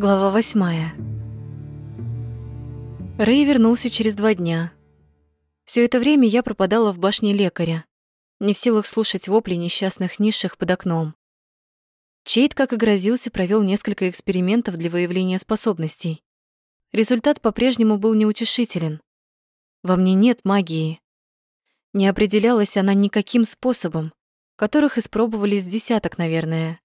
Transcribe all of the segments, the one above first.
Глава восьмая. Рэй вернулся через два дня. Все это время я пропадала в башне лекаря, не в силах слушать вопли несчастных низших под окном. Чейд, как и грозился, провел несколько экспериментов для выявления способностей. Результат по-прежнему был неутешителен. Во мне нет магии. Не определялась она никаким способом, которых испробовались десяток, наверное.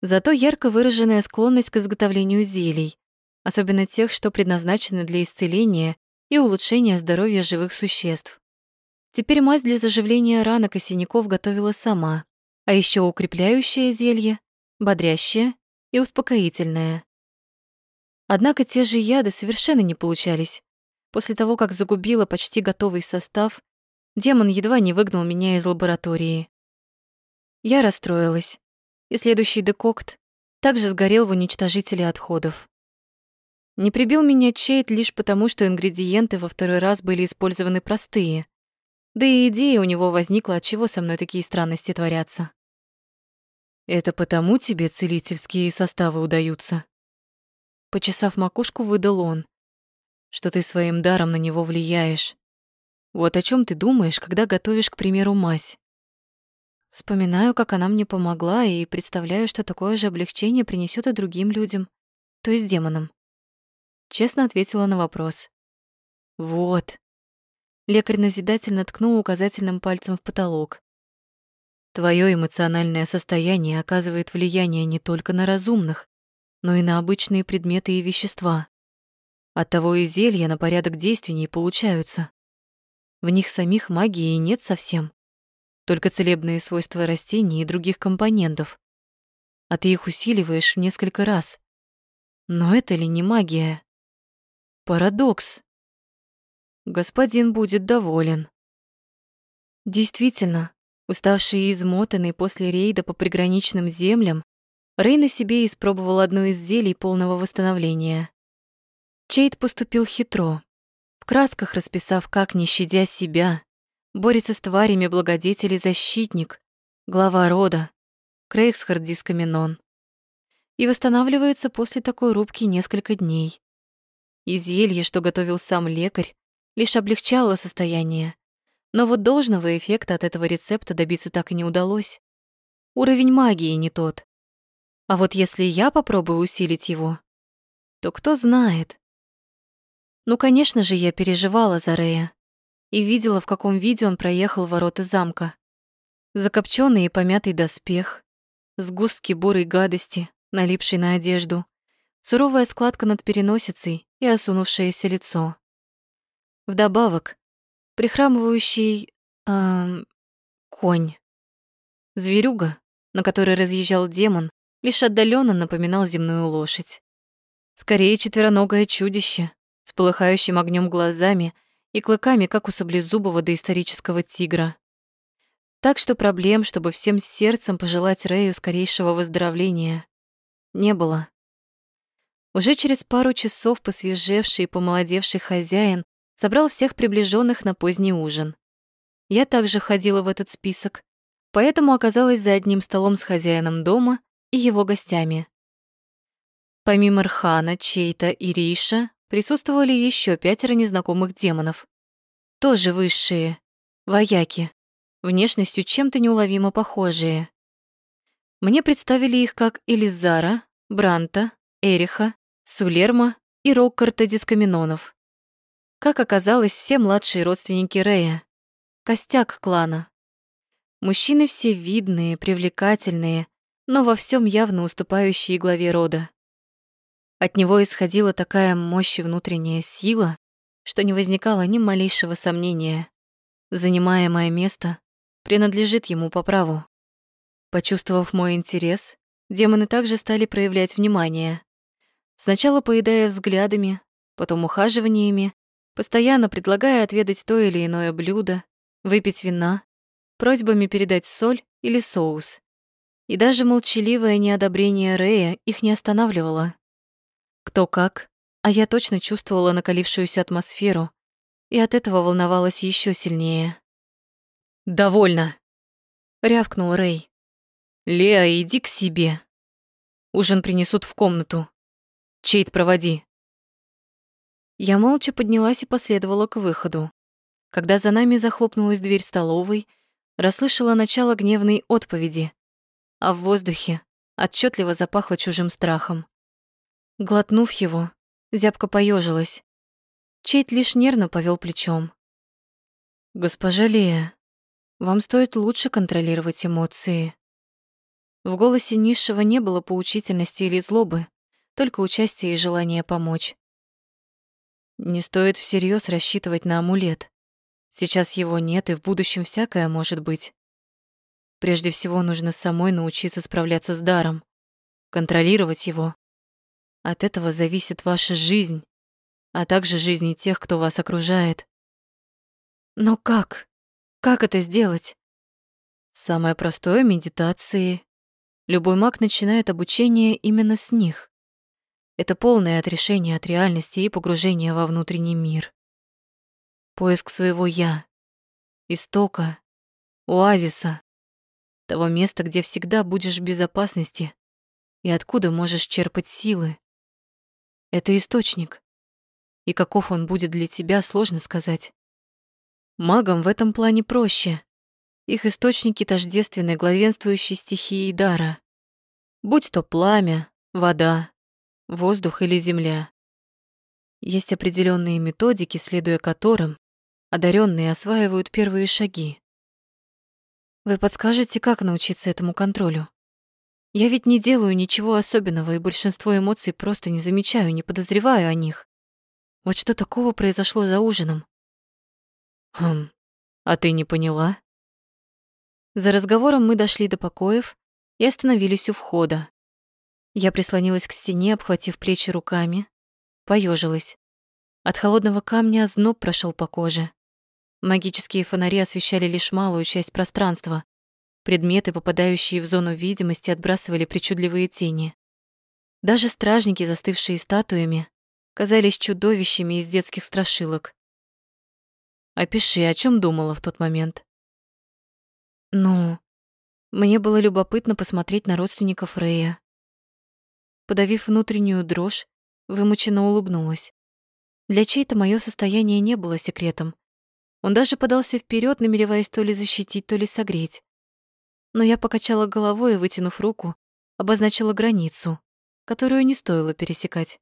Зато ярко выраженная склонность к изготовлению зелий, особенно тех, что предназначены для исцеления и улучшения здоровья живых существ. Теперь мазь для заживления ранок и синяков готовила сама, а еще укрепляющее зелье, бодрящее и успокоительное. Однако те же яды совершенно не получались. После того, как загубила почти готовый состав, демон едва не выгнал меня из лаборатории. Я расстроилась и следующий декокт также сгорел в уничтожителе отходов. Не прибил меня Чейт лишь потому, что ингредиенты во второй раз были использованы простые. Да и идея у него возникла, от чего со мной такие странности творятся. «Это потому тебе целительские составы удаются?» Почесав макушку, выдал он, что ты своим даром на него влияешь. Вот о чем ты думаешь, когда готовишь, к примеру, мазь? Вспоминаю, как она мне помогла, и представляю, что такое же облегчение принесет и другим людям, то есть демонам. Честно ответила на вопрос. Вот. Лекарь назидательно ткнул указательным пальцем в потолок. Твое эмоциональное состояние оказывает влияние не только на разумных, но и на обычные предметы и вещества. Оттого и зелья на порядок действий не получаются. В них самих магии нет совсем только целебные свойства растений и других компонентов. А ты их усиливаешь в несколько раз. Но это ли не магия? Парадокс. Господин будет доволен. Действительно, уставший и измотанный после рейда по приграничным землям, Рей на себе испробовал одно из зелий полного восстановления. Чейд поступил хитро, в красках расписав, как, не щадя себя, борется с тварями благодетель и защитник, глава рода, Крейгсхард Дискаминон. И восстанавливается после такой рубки несколько дней. И зелье, что готовил сам лекарь, лишь облегчало состояние. Но вот должного эффекта от этого рецепта добиться так и не удалось. Уровень магии не тот. А вот если я попробую усилить его, то кто знает. Ну, конечно же, я переживала за Рея и видела, в каком виде он проехал ворота замка. Закопченный и помятый доспех, сгустки бурой гадости, налипшей на одежду, суровая складка над переносицей и осунувшееся лицо. Вдобавок, прихрамывающий... Эм, конь. Зверюга, на которой разъезжал демон, лишь отдаленно напоминал земную лошадь. Скорее четвероногое чудище с полыхающим огнем глазами — и клыками, как у саблезубого доисторического тигра. Так что проблем, чтобы всем сердцем пожелать Рэю скорейшего выздоровления, не было. Уже через пару часов посвежевший и помолодевший хозяин собрал всех приближенных на поздний ужин. Я также входила в этот список, поэтому оказалась за одним столом с хозяином дома и его гостями. Помимо Рхана, Чейта и Риша, присутствовали еще пятеро незнакомых демонов. Тоже высшие, вояки, внешностью чем-то неуловимо похожие. Мне представили их как Элизара, Бранта, Эриха, Сулерма и Роккарта Дискаминонов. Как оказалось, все младшие родственники Рея. Костяк клана. Мужчины все видные, привлекательные, но во всем явно уступающие главе рода. От него исходила такая мощь и внутренняя сила, что не возникало ни малейшего сомнения. Занимаемое место принадлежит ему по праву. Почувствовав мой интерес, демоны также стали проявлять внимание. Сначала поедая взглядами, потом ухаживаниями, постоянно предлагая отведать то или иное блюдо, выпить вина, просьбами передать соль или соус. И даже молчаливое неодобрение Рея их не останавливало. Кто как, а я точно чувствовала накалившуюся атмосферу и от этого волновалась еще сильнее. «Довольно!» — рявкнул Рэй. «Леа, иди к себе. Ужин принесут в комнату. Чейт, проводи. Я молча поднялась и последовала к выходу. Когда за нами захлопнулась дверь столовой, расслышала начало гневной отповеди, а в воздухе отчетливо запахло чужим страхом. Глотнув его, зябко поежилась. Чейт лишь нервно повел плечом. «Госпожа Лея, вам стоит лучше контролировать эмоции». В голосе низшего не было поучительности или злобы, только участие и желание помочь. Не стоит всерьез рассчитывать на амулет. Сейчас его нет, и в будущем всякое может быть. Прежде всего нужно самой научиться справляться с даром, контролировать его. От этого зависит ваша жизнь, а также жизни тех, кто вас окружает. Но как? Как это сделать? Самое простое — медитации. Любой маг начинает обучение именно с них. Это полное отрешение от реальности и погружение во внутренний мир. Поиск своего «я», истока, оазиса, того места, где всегда будешь в безопасности и откуда можешь черпать силы. Это источник. И каков он будет для тебя, сложно сказать. Магам в этом плане проще. Их источники тождественны главенствующей стихии дара. Будь то пламя, вода, воздух или земля. Есть определенные методики, следуя которым одаренные осваивают первые шаги. Вы подскажете, как научиться этому контролю? Я ведь не делаю ничего особенного, и большинство эмоций просто не замечаю, не подозреваю о них. Вот что такого произошло за ужином? Хм, а ты не поняла? За разговором мы дошли до покоев и остановились у входа. Я прислонилась к стене, обхватив плечи руками, поежилась. От холодного камня озноб прошел по коже. Магические фонари освещали лишь малую часть пространства. Предметы, попадающие в зону видимости, отбрасывали причудливые тени. Даже стражники, застывшие статуями, казались чудовищами из детских страшилок. Опиши, о чем думала в тот момент. Ну, мне было любопытно посмотреть на родственников Рэя, Подавив внутреннюю дрожь, вымученно улыбнулась. Для чей-то моё состояние не было секретом. Он даже подался вперед, намереваясь то ли защитить, то ли согреть. Но я покачала головой и, вытянув руку, обозначила границу, которую не стоило пересекать.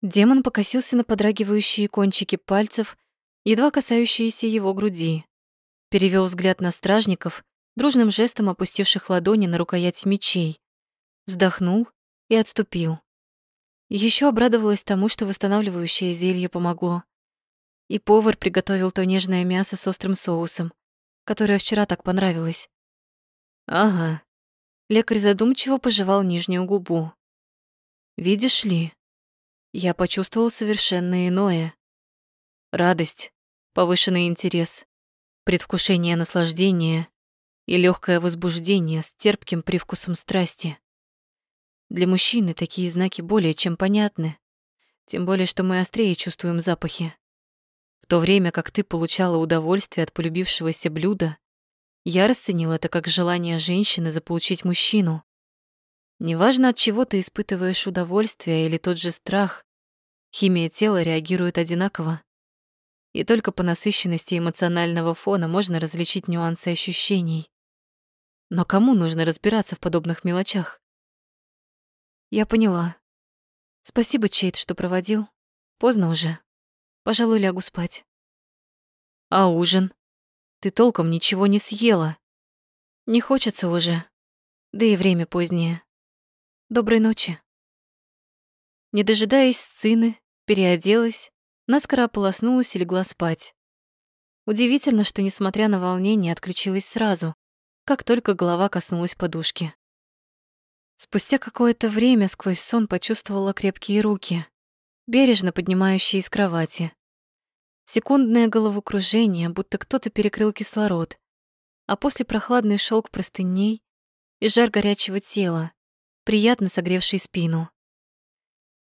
Демон покосился на подрагивающие кончики пальцев, едва касающиеся его груди. Перевел взгляд на стражников, дружным жестом опустивших ладони на рукоять мечей. Вздохнул и отступил. Еще обрадовалась тому, что восстанавливающее зелье помогло. И повар приготовил то нежное мясо с острым соусом, которое вчера так понравилось. Ага. Лекарь задумчиво пожевал нижнюю губу. Видишь ли, я почувствовал совершенно иное. Радость, повышенный интерес, предвкушение наслаждения и легкое возбуждение с терпким привкусом страсти. Для мужчины такие знаки более чем понятны, тем более, что мы острее чувствуем запахи. В то время как ты получала удовольствие от полюбившегося блюда, я расценил это как желание женщины заполучить мужчину. Неважно, от чего ты испытываешь удовольствие или тот же страх, химия тела реагирует одинаково. И только по насыщенности эмоционального фона можно различить нюансы ощущений. Но кому нужно разбираться в подобных мелочах? Я поняла. Спасибо, Чейт, что проводил. Поздно уже. Пожалуй, лягу спать. А ужин? Ты толком ничего не съела. Не хочется уже. Да и время позднее. Доброй ночи. Не дожидаясь сцены, переоделась, наскоро ополоснулась и легла спать. Удивительно, что, несмотря на волнение, отключилась сразу, как только голова коснулась подушки. Спустя какое-то время сквозь сон почувствовала крепкие руки, бережно поднимающие из кровати. Секундное головокружение, будто кто-то перекрыл кислород, а после прохладный шелк простыней и жар горячего тела, приятно согревший спину.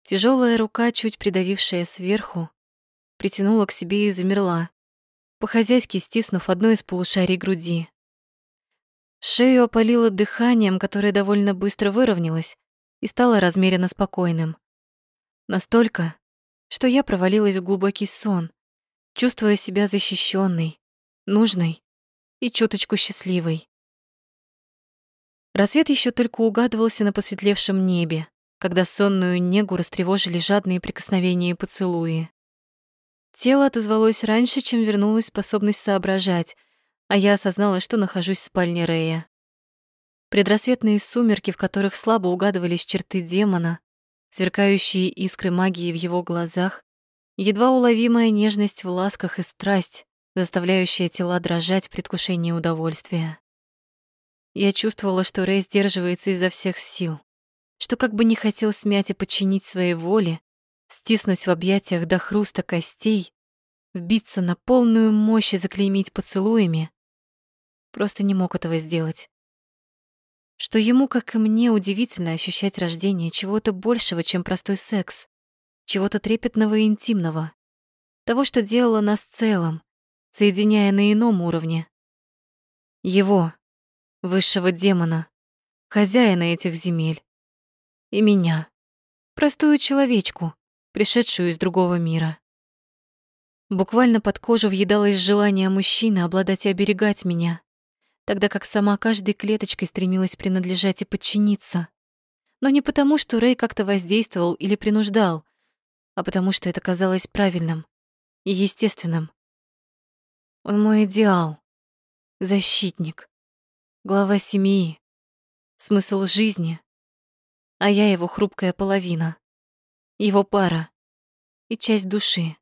Тяжелая рука, чуть придавившая сверху, притянула к себе и замерла, по-хозяйски стиснув одно из полушарий груди. Шею опалило дыханием, которое довольно быстро выровнялось и стало размеренно спокойным. Настолько, что я провалилась в глубокий сон, чувствуя себя защищенной, нужной и чуточку счастливой. Рассвет еще только угадывался на посветлевшем небе, когда сонную негу растревожили жадные прикосновения и поцелуи. Тело отозвалось раньше, чем вернулась способность соображать, а я осознала, что нахожусь в спальне Рея. Предрассветные сумерки, в которых слабо угадывались черты демона, сверкающие искры магии в его глазах, едва уловимая нежность в ласках и страсть, заставляющая тела дрожать в предвкушении удовольствия. Я чувствовала, что Рэй сдерживается изо всех сил, что как бы не хотел смять и подчинить своей воле, стиснуть в объятиях до хруста костей, вбиться на полную мощь и заклеймить поцелуями, просто не мог этого сделать. Что ему, как и мне, удивительно ощущать рождение чего-то большего, чем простой секс, чего-то трепетного и интимного, того, что делало нас целым, соединяя на ином уровне. Его, высшего демона, хозяина этих земель, и меня, простую человечку, пришедшую из другого мира. Буквально под кожу въедалось желание мужчины обладать и оберегать меня, тогда как сама каждой клеточкой стремилась принадлежать и подчиниться. Но не потому, что Рэй как-то воздействовал или принуждал, а потому что это казалось правильным и естественным. Он мой идеал, защитник, глава семьи, смысл жизни, а я его хрупкая половина, его пара и часть души.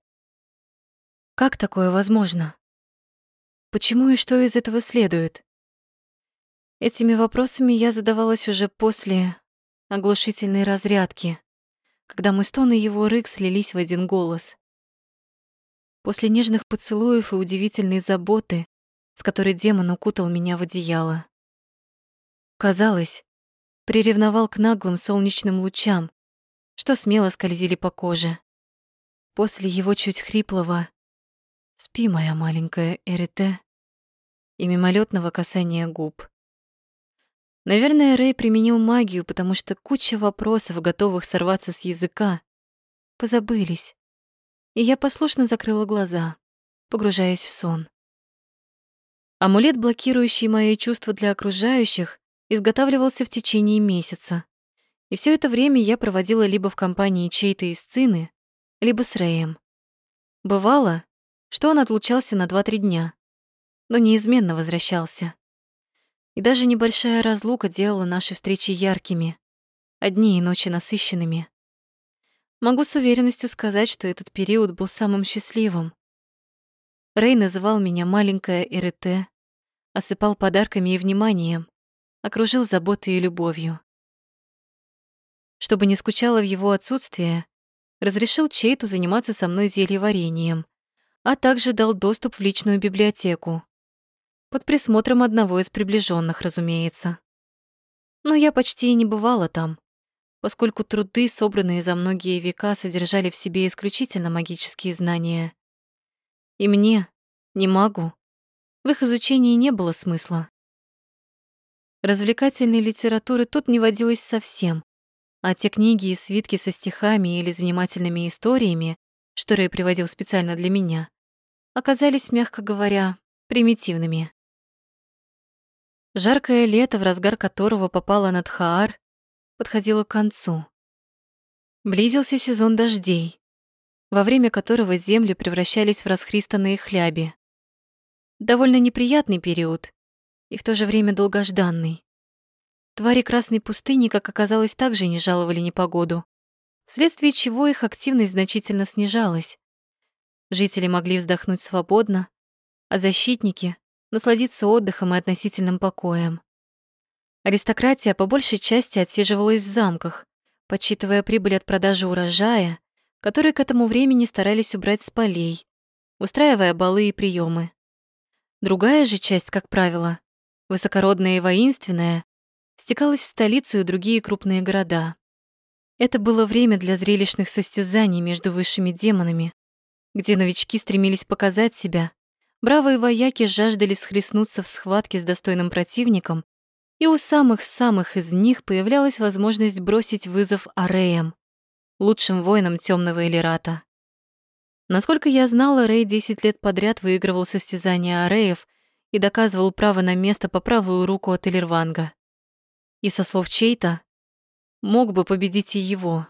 Как такое возможно? Почему и что из этого следует? Этими вопросами я задавалась уже после оглушительной разрядки, когда мой стон и его рык слились в один голос. После нежных поцелуев и удивительной заботы, с которой демон укутал меня в одеяло. Казалось, приревновал к наглым солнечным лучам, что смело скользили по коже. После его чуть хриплого «Спи, моя маленькая Эрите» и мимолетного касания губ. Наверное, Рэй применил магию, потому что куча вопросов, готовых сорваться с языка, позабылись. И я послушно закрыла глаза, погружаясь в сон. Амулет, блокирующий мои чувства для окружающих, изготавливался в течение месяца. И все это время я проводила либо в компании чьей-то из Цины, либо с Рэем. Бывало, что он отлучался на 2-3 дня, но неизменно возвращался. И даже небольшая разлука делала наши встречи яркими, а дни и ночи насыщенными. Могу с уверенностью сказать, что этот период был самым счастливым. Рэй называл меня маленькая РТ, осыпал подарками и вниманием, окружил заботой и любовью. Чтобы не скучала в его отсутствие, разрешил Чейту заниматься со мной зельеварением, а также дал доступ в личную библиотеку. Под присмотром одного из приближенных, разумеется. Но я почти и не бывала там, поскольку труды, собранные за многие века, содержали в себе исключительно магические знания. И мне, не магу, в их изучении не было смысла. Развлекательной литературы тут не водилось совсем, а те книги и свитки со стихами или занимательными историями, что Рэй приводил специально для меня, оказались, мягко говоря, примитивными. Жаркое лето, в разгар которого попало над Хаар, подходило к концу. Близился сезон дождей, во время которого земли превращались в расхристанные хляби. Довольно неприятный период и в то же время долгожданный. Твари Красной пустыни, как оказалось, также не жаловали непогоду, вследствие чего их активность значительно снижалась. Жители могли вздохнуть свободно, а защитники насладиться отдыхом и относительным покоем. Аристократия по большей части отсиживалась в замках, подсчитывая прибыль от продажи урожая, который к этому времени старались убрать с полей, устраивая балы и приемы. Другая же часть, как правило, высокородная и воинственная, стекалась в столицу и другие крупные города. Это было время для зрелищных состязаний между высшими демонами, где новички стремились показать себя, Бравые вояки жаждали схлестнуться в схватке с достойным противником, и у самых-самых из них появлялась возможность бросить вызов ареям, лучшим воином темного Элирата. Насколько я знала, Рэй 10 лет подряд выигрывал состязания ареев и доказывал право на место по правую руку от Элирванга. И со слов Чейта, мог бы победить и его.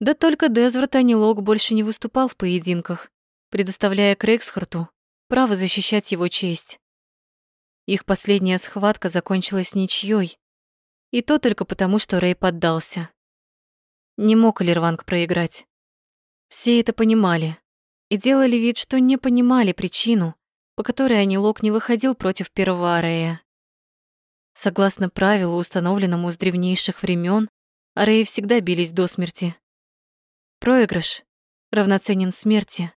Да только Дезверт Анилог больше не выступал в поединках, предоставляя Крейгсхарту право защищать его честь. Их последняя схватка закончилась ничьей, и то только потому, что Рэй поддался. Не мог Лерванг проиграть. Все это понимали и делали вид, что не понимали причину, по которой Анилок не выходил против первого Арея. Согласно правилу, установленному с древнейших времен, Ареи всегда бились до смерти. Проигрыш равноценен смерти.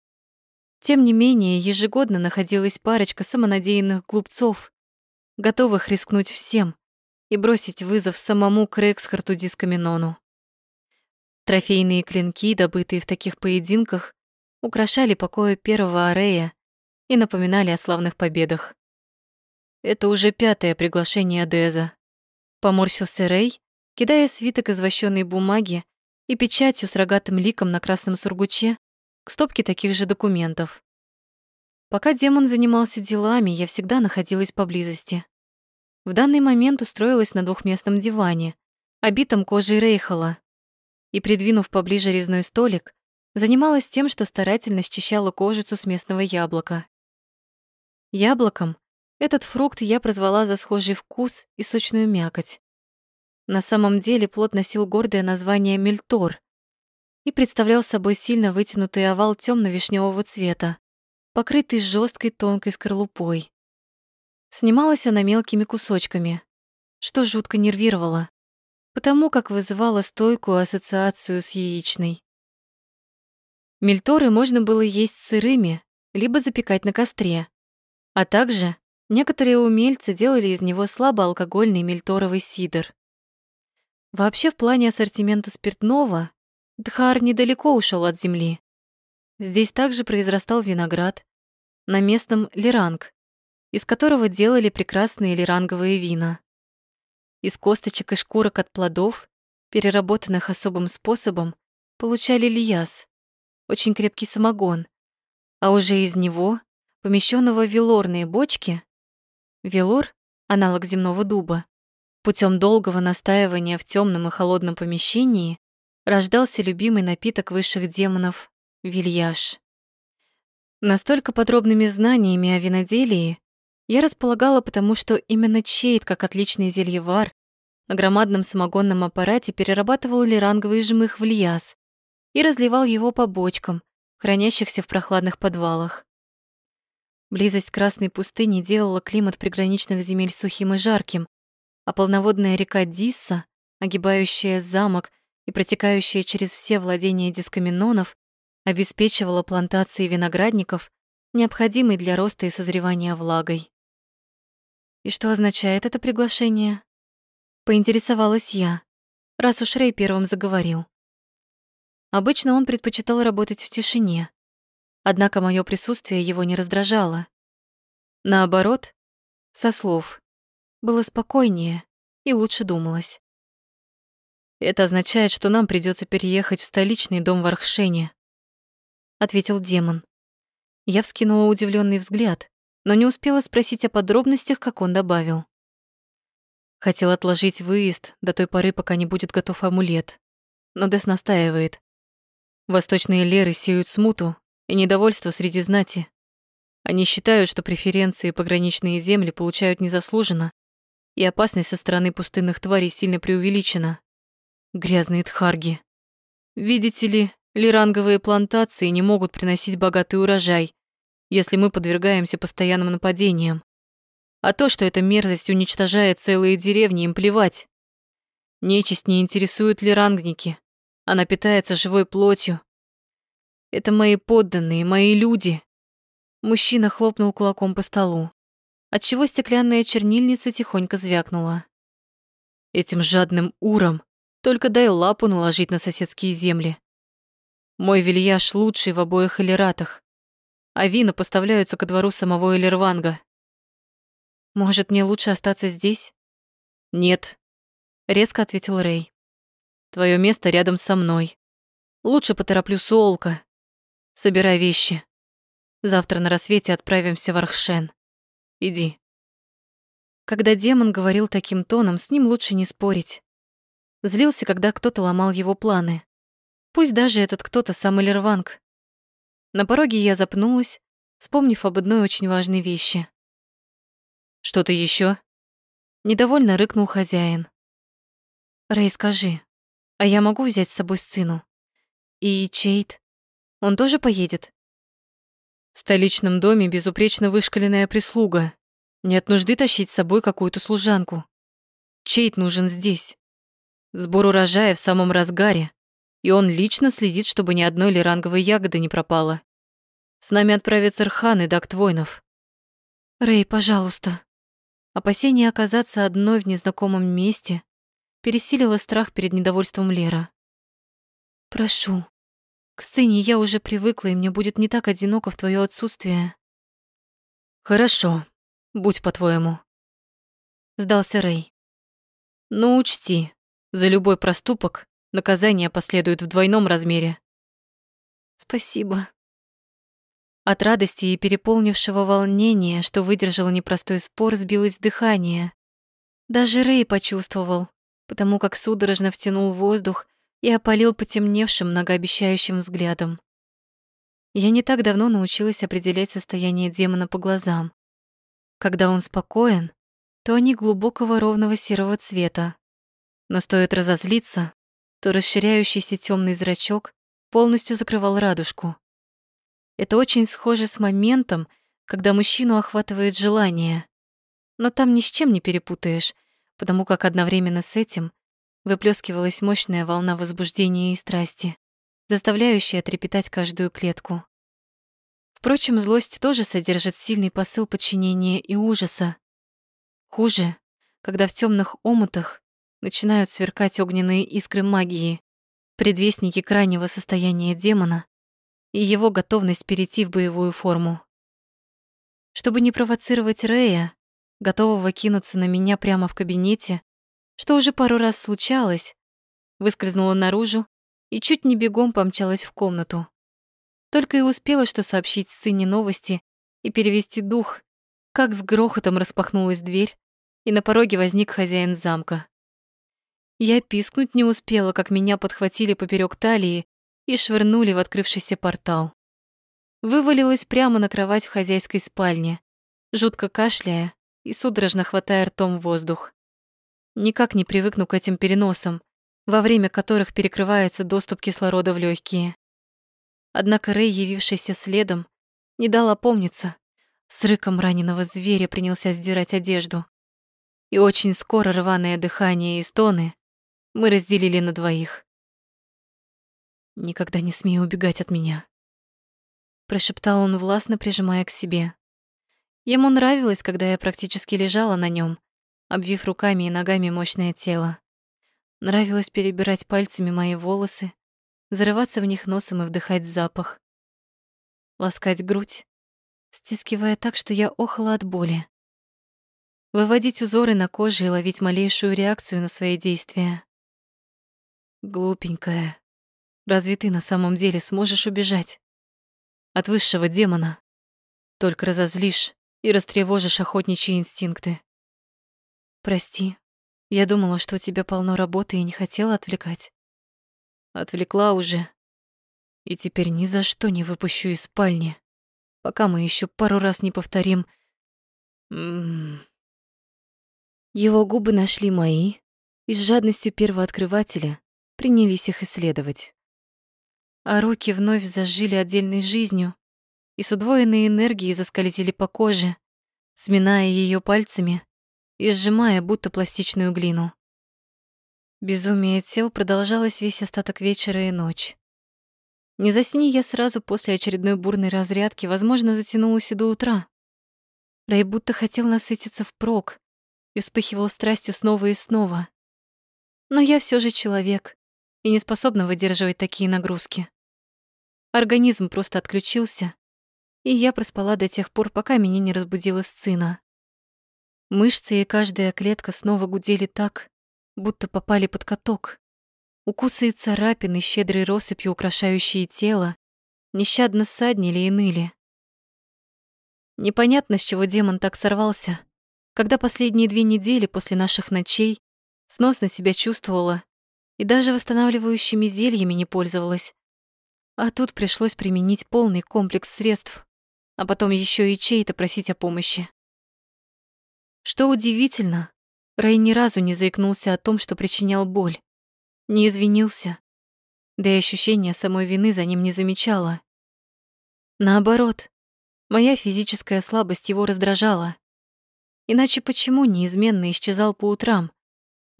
Тем не менее, ежегодно находилась парочка самонадеянных глупцов, готовых рискнуть всем и бросить вызов самому Крексхарту Дискаминону. Трофейные клинки, добытые в таких поединках, украшали покои первого арея и напоминали о славных победах. Это уже пятое приглашение Деза. Поморщился Рэй, кидая свиток из вощёной бумаги и печатью с рогатым ликом на красном сургуче к стопке таких же документов. Пока демон занимался делами, я всегда находилась поблизости. В данный момент устроилась на двухместном диване, обитом кожей рейхола, и, придвинув поближе резной столик, занималась тем, что старательно счищала кожицу с местного яблока. Яблоком этот фрукт я прозвала за схожий вкус и сочную мякоть. На самом деле плод носил гордое название мельтор и представлял собой сильно вытянутый овал темно вишневого цвета, покрытый жесткой тонкой скорлупой. Снималась она мелкими кусочками, что жутко нервировало, потому как вызывало стойкую ассоциацию с яичной. Мельторы можно было есть сырыми, либо запекать на костре, а также некоторые умельцы делали из него слабоалкогольный мельторовый сидр. Вообще в плане ассортимента спиртного Дхар недалеко ушел от земли. Здесь также произрастал виноград, на местном лиранг, из которого делали прекрасные лиранговые вина. Из косточек и шкурок от плодов, переработанных особым способом, получали лияс, очень крепкий самогон, а уже из него, помещенного в велорные бочки, велор — аналог земного дуба, путем долгого настаивания в темном и холодном помещении рождался любимый напиток высших демонов — вильяж. Настолько подробными знаниями о виноделии я располагала, потому что именно Чейд, как отличный зельевар, на громадном самогонном аппарате перерабатывал лиранговый жмых в льяс и разливал его по бочкам, хранящихся в прохладных подвалах. Близость Красной пустыни делала климат приграничных земель сухим и жарким, а полноводная река Дисса, огибающая замок и протекающая через все владения дискаминонов, обеспечивала плантации виноградников, необходимой для роста и созревания влагой. И что означает это приглашение? Поинтересовалась я, раз уж Рэй первым заговорил. Обычно он предпочитал работать в тишине, однако мое присутствие его не раздражало. Наоборот, со слов, было спокойнее и лучше думалось. Это означает, что нам придется переехать в столичный дом в Архшене, ответил демон. Я вскинула удивленный взгляд но не успела спросить о подробностях, как он добавил. Хотел отложить выезд до той поры, пока не будет готов амулет. Но Дес настаивает. Восточные леры сеют смуту и недовольство среди знати. Они считают, что преференции пограничные земли получают незаслуженно, и опасность со стороны пустынных тварей сильно преувеличена. Грязные тхарги. Видите ли, лиранговые плантации не могут приносить богатый урожай, если мы подвергаемся постоянным нападениям. А то, что эта мерзость уничтожает целые деревни, им плевать. Нечисть не интересует ли рангники. Она питается живой плотью. Это мои подданные, мои люди. Мужчина хлопнул кулаком по столу, отчего стеклянная чернильница тихонько звякнула. Этим жадным уром только дай лапу наложить на соседские земли. Мой вильяж лучший в обоих элератах а вина поставляются ко двору самого Элерванга. Может, мне лучше остаться здесь? Нет, резко ответил Рэй. Твое место рядом со мной. Лучше потороплю Солка. Собирай вещи. Завтра на рассвете отправимся в Архшен. Иди. Когда демон говорил таким тоном, с ним лучше не спорить. Злился, когда кто-то ломал его планы. Пусть даже этот кто-то сам Элерванг. На пороге я запнулась, вспомнив об одной очень важной вещи. «Что-то еще? Недовольно рыкнул хозяин. «Рэй, скажи, а я могу взять с собой сцену? И Чейт? Он тоже поедет?» «В столичном доме безупречно вышкаленная прислуга. Нет нужды тащить с собой какую-то служанку. Чейт нужен здесь. Сбор урожая в самом разгаре, и он лично следит, чтобы ни одной лиранговой ягоды не пропало. С нами отправятся Рхан и Дакт Воинов. Рэй, пожалуйста. Опасение оказаться одной в незнакомом месте пересилило страх перед недовольством Лера. Прошу. К сцене я уже привыкла, и мне будет не так одиноко в твое отсутствие. Хорошо, будь по-твоему. Сдался Рэй. Но учти, за любой проступок наказание последует в двойном размере. Спасибо. От радости и переполнившего волнения, что выдержало непростой спор, сбилось дыхание. Даже Рэй почувствовал, потому как судорожно втянул воздух и опалил потемневшим многообещающим взглядом. Я не так давно научилась определять состояние демона по глазам. Когда он спокоен, то они глубокого ровного серого цвета. Но стоит разозлиться, то расширяющийся темный зрачок полностью закрывал радужку. Это очень схоже с моментом, когда мужчину охватывает желание. Но там ни с чем не перепутаешь, потому как одновременно с этим выплескивалась мощная волна возбуждения и страсти, заставляющая трепетать каждую клетку. Впрочем, злость тоже содержит сильный посыл подчинения и ужаса. Хуже, когда в темных омутах начинают сверкать огненные искры магии, предвестники крайнего состояния демона, и его готовность перейти в боевую форму. Чтобы не провоцировать Рея, готового кинуться на меня прямо в кабинете, что уже пару раз случалось, выскользнула наружу и чуть не бегом помчалась в комнату. Только и успела что сообщить сыне новости и перевести дух, как с грохотом распахнулась дверь, и на пороге возник хозяин замка. Я пискнуть не успела, как меня подхватили поперек талии и швырнули в открывшийся портал. Вывалилась прямо на кровать в хозяйской спальне, жутко кашляя и судорожно хватая ртом воздух. Никак не привыкну к этим переносам, во время которых перекрывается доступ кислорода в легкие. Однако Рэй, явившийся следом, не дал опомниться. С рыком раненого зверя принялся сдирать одежду. И очень скоро рваное дыхание и стоны мы разделили на двоих. Никогда не смей убегать от меня. Прошептал он властно, прижимая к себе. Ему нравилось, когда я практически лежала на нем, обвив руками и ногами мощное тело. Нравилось перебирать пальцами мои волосы, зарываться в них носом и вдыхать запах. Ласкать грудь, стискивая так, что я охала от боли. Выводить узоры на коже и ловить малейшую реакцию на свои действия. Глупенькая. Разве ты на самом деле сможешь убежать? От высшего демона. Только разозлишь и растревожишь охотничьи инстинкты. Прости, я думала, что у тебя полно работы и не хотела отвлекать. Отвлекла уже. И теперь ни за что не выпущу из спальни, пока мы еще пару раз не повторим. М -м -м. Его губы нашли мои и с жадностью первооткрывателя принялись их исследовать а руки вновь зажили отдельной жизнью и с удвоенной энергией заскользили по коже, сминая ее пальцами и сжимая будто пластичную глину. Безумие тел продолжалось весь остаток вечера и ночь. Не засни я сразу после очередной бурной разрядки, возможно, затянулась и до утра. Рэй будто хотел насытиться впрок и вспыхивал страстью снова и снова. Но я все же человек и не способна выдерживать такие нагрузки. Организм просто отключился, и я проспала до тех пор, пока меня не разбудила сцена. Мышцы и каждая клетка снова гудели так, будто попали под каток. Укусы и царапины, щедрой россыпью украшающие тело, нещадно ссаднили и ныли. Непонятно, с чего демон так сорвался, когда последние две недели после наших ночей сносно себя чувствовала и даже восстанавливающими зельями не пользовалась. А тут пришлось применить полный комплекс средств, а потом еще и чей-то просить о помощи. Что удивительно, Рэй ни разу не заикнулся о том, что причинял боль, не извинился, да и ощущения самой вины за ним не замечала. Наоборот, моя физическая слабость его раздражала. Иначе почему неизменно исчезал по утрам,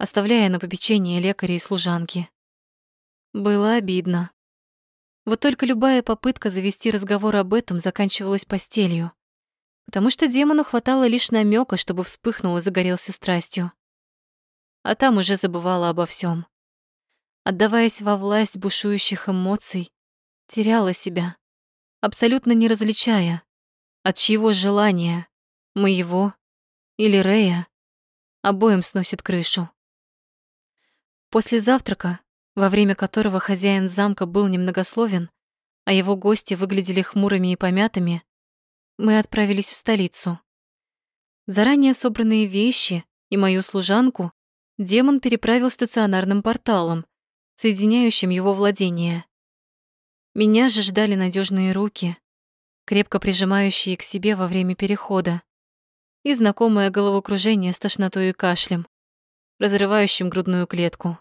оставляя на попечение лекаря и служанки? Было обидно. Вот только любая попытка завести разговор об этом заканчивалась постелью потому что демону хватало лишь намека, чтобы вспыхнул и загорелся страстью. А там уже забывала обо всем. Отдаваясь во власть бушующих эмоций, теряла себя, абсолютно не различая, от чьего желания, моего или Рея, обоим сносит крышу. После завтрака, во время которого хозяин замка был немногословен, а его гости выглядели хмурыми и помятыми, мы отправились в столицу. Заранее собранные вещи и мою служанку демон переправил стационарным порталом, соединяющим его владение. Меня же ждали надежные руки, крепко прижимающие к себе во время перехода, и знакомое головокружение с тошнотой и кашлем, разрывающим грудную клетку.